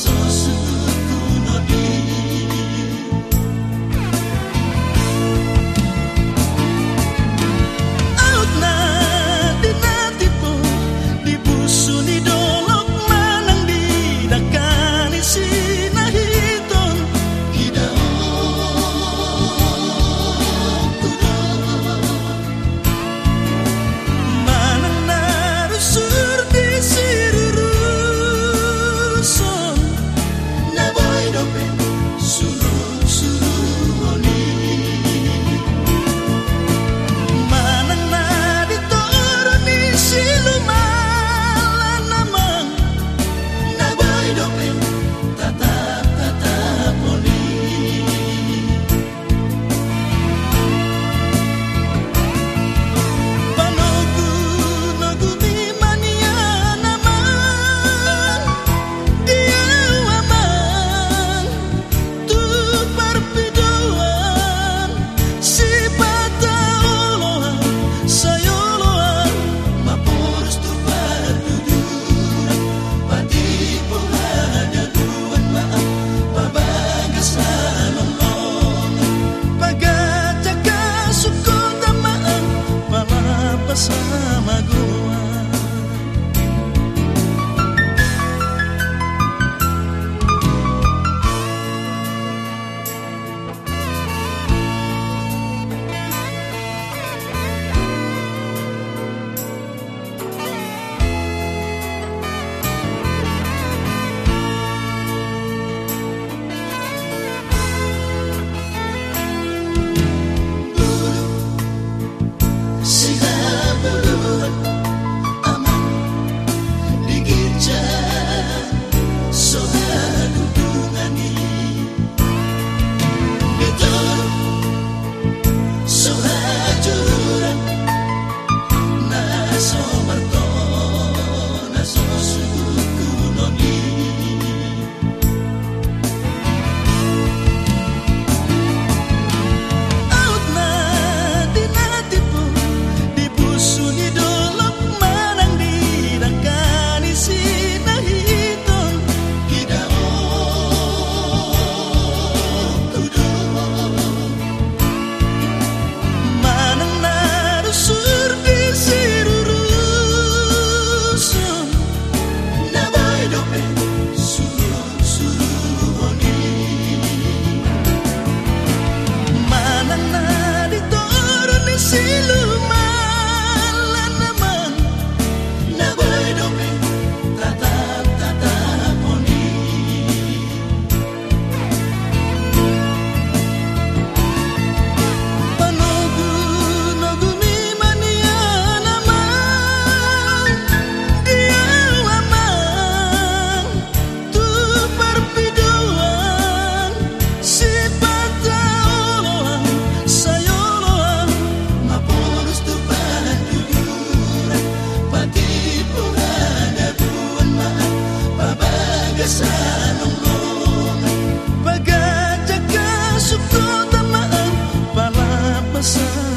Sosu the.